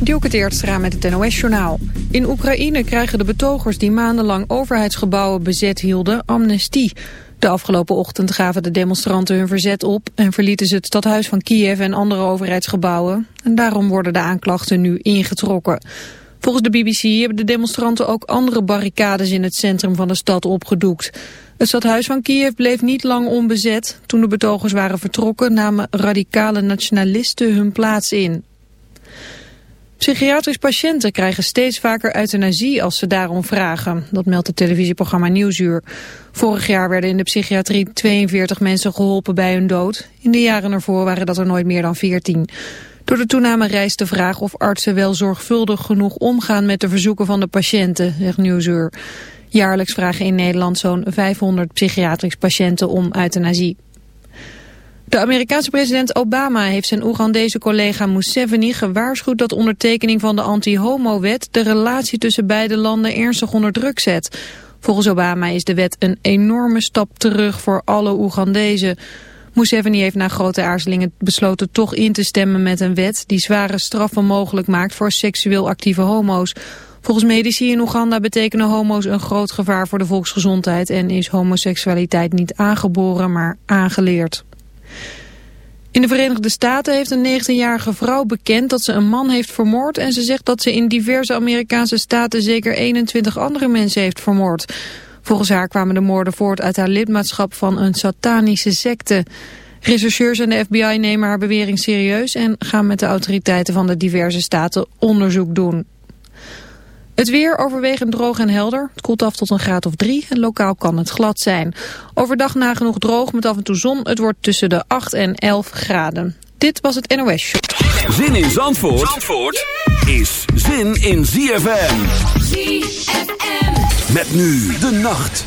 Dielke Teertstra met het NOS-journaal. In Oekraïne krijgen de betogers die maandenlang overheidsgebouwen bezet hielden amnestie. De afgelopen ochtend gaven de demonstranten hun verzet op... en verlieten ze het stadhuis van Kiev en andere overheidsgebouwen. En daarom worden de aanklachten nu ingetrokken. Volgens de BBC hebben de demonstranten ook andere barricades... in het centrum van de stad opgedoekt. Het stadhuis van Kiev bleef niet lang onbezet. Toen de betogers waren vertrokken namen radicale nationalisten hun plaats in. Psychiatrisch patiënten krijgen steeds vaker euthanasie als ze daarom vragen. Dat meldt het televisieprogramma Nieuwsuur. Vorig jaar werden in de psychiatrie 42 mensen geholpen bij hun dood. In de jaren ervoor waren dat er nooit meer dan 14. Door de toename rijst de vraag of artsen wel zorgvuldig genoeg omgaan met de verzoeken van de patiënten, zegt Nieuwsuur. Jaarlijks vragen in Nederland zo'n 500 psychiatrisch patiënten om euthanasie. De Amerikaanse president Obama heeft zijn Oegandese collega Museveni gewaarschuwd dat ondertekening van de anti-homo-wet de relatie tussen beide landen ernstig onder druk zet. Volgens Obama is de wet een enorme stap terug voor alle Oegandezen. Museveni heeft na grote aarzelingen besloten toch in te stemmen met een wet die zware straffen mogelijk maakt voor seksueel actieve homo's. Volgens medici in Oeganda betekenen homo's een groot gevaar voor de volksgezondheid en is homoseksualiteit niet aangeboren, maar aangeleerd. In de Verenigde Staten heeft een 19-jarige vrouw bekend dat ze een man heeft vermoord en ze zegt dat ze in diverse Amerikaanse staten zeker 21 andere mensen heeft vermoord. Volgens haar kwamen de moorden voort uit haar lidmaatschap van een satanische secte. Rechercheurs en de FBI nemen haar bewering serieus en gaan met de autoriteiten van de diverse staten onderzoek doen. Het weer overwegend droog en helder. Het koelt af tot een graad of drie en lokaal kan het glad zijn. Overdag nagenoeg droog met af en toe zon. Het wordt tussen de 8 en 11 graden. Dit was het NOS Zin in Zandvoort, Zandvoort is zin in ZFM. ZFM. Met nu de nacht.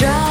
drive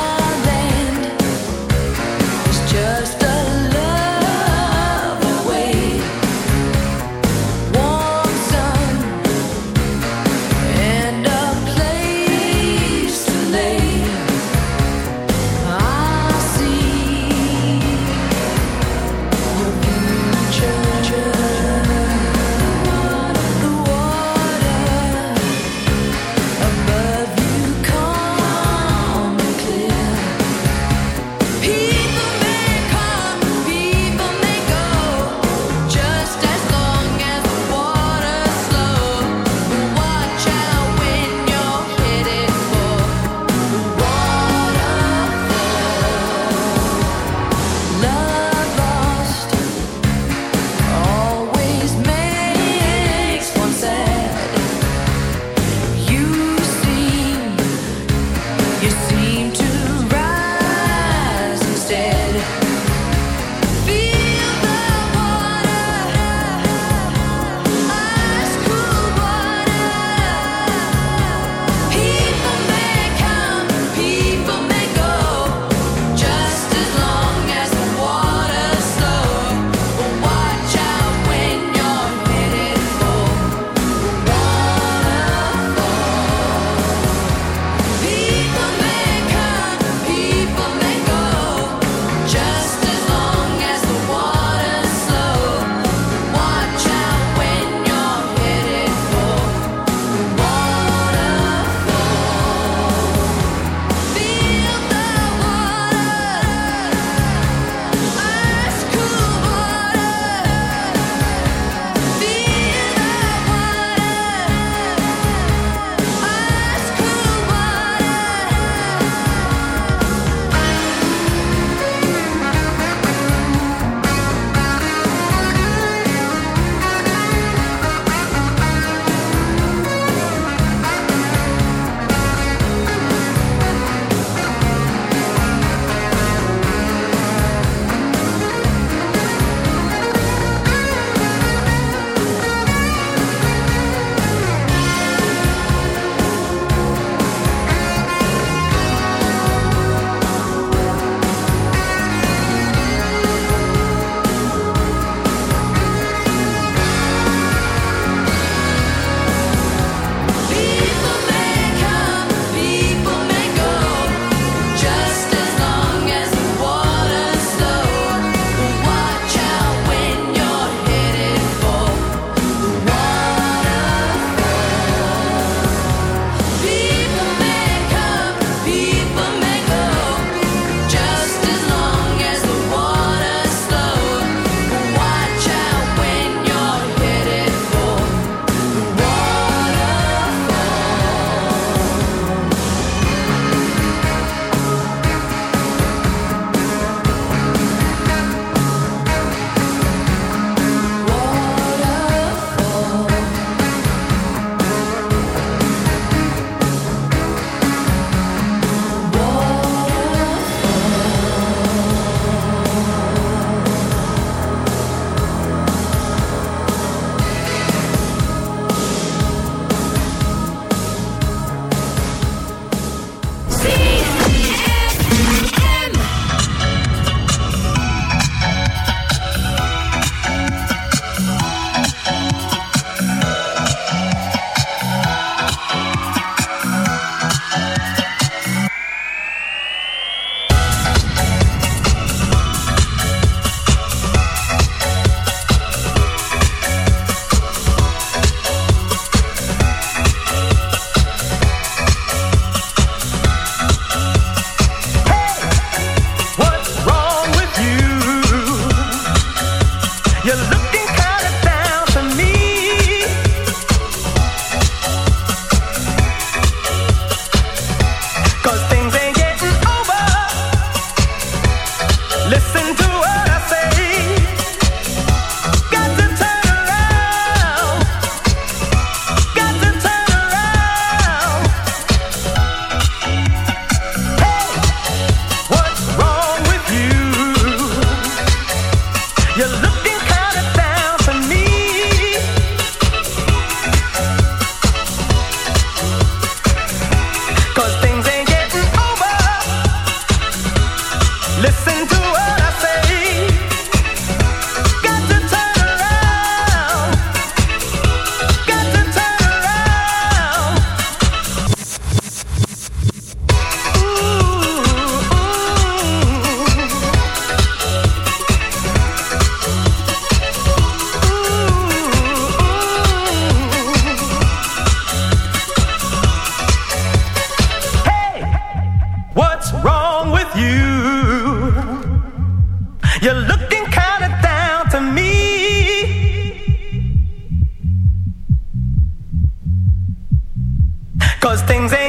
things ain't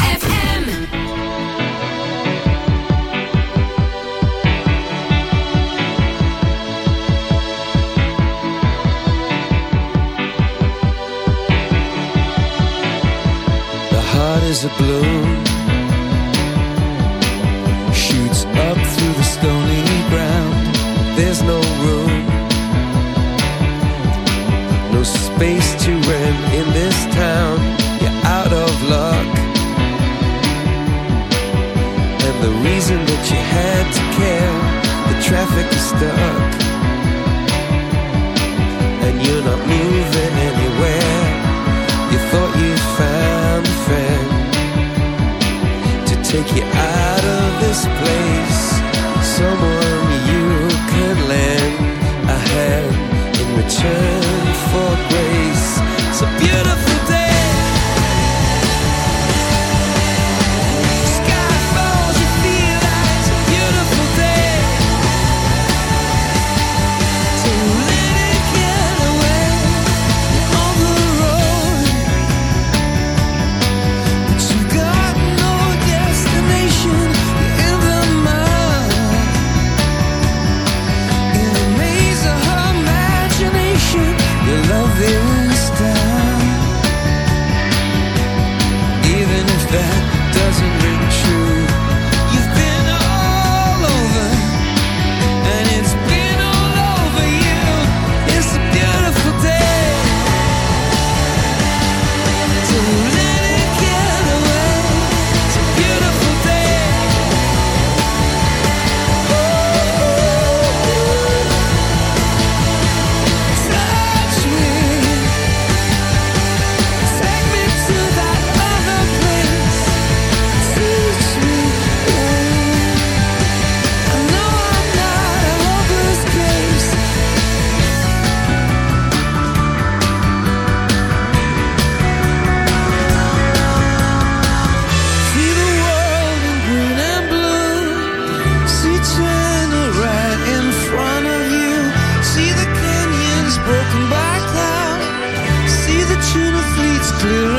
still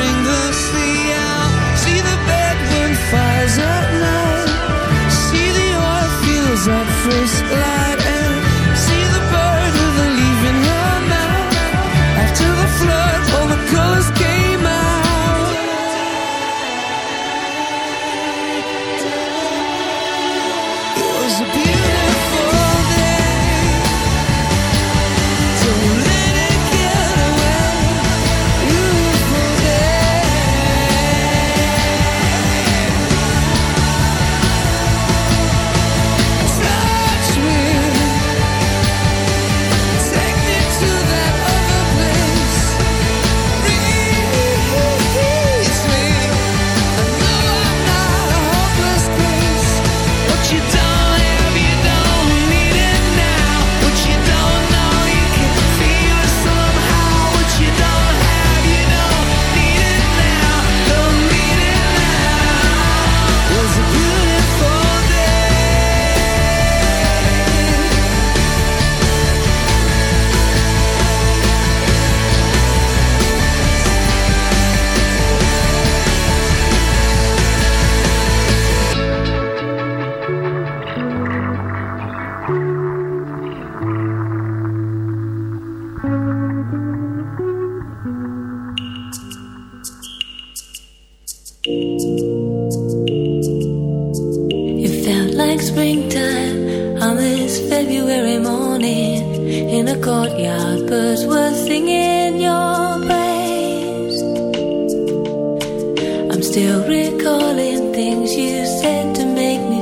I'm still recalling things you said to make me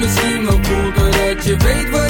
misschien wel cool Doordat je weet wat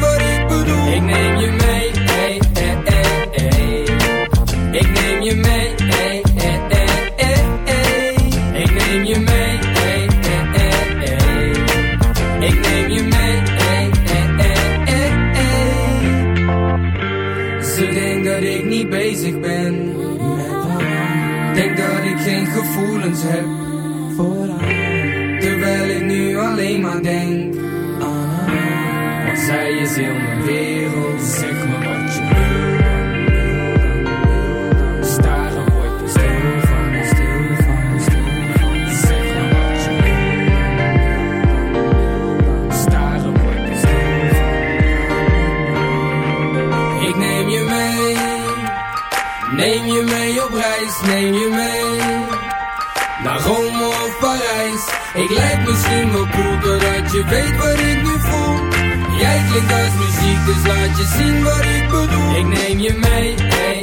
wat ik bedoel Ik neem je mee. Ik neem je mee, ey, ey, ey, ey, ey. Ik neem je mee, ey, ey, ey, ey. Ik neem je mee, ey, ey, ey, ey, ey. Ze denkt dat ik niet bezig ben. Denk dat ik geen gevoelens heb. Terwijl ik nu alleen maar denk heel mijn wereld. Zeg me wat je wil dan, wil dan, wil dan. Staren word je stil van, stil van, stil van. Zeg me wat je wil. Staren word je stil van. Ik neem je mee, neem je mee op reis, neem je mee naar Rome of Parijs. Ik lijk misschien wel cool doordat je weet wat ik klinkt als muziek, dus laat je zien wat ik bedoel. Ik neem je mee, ey,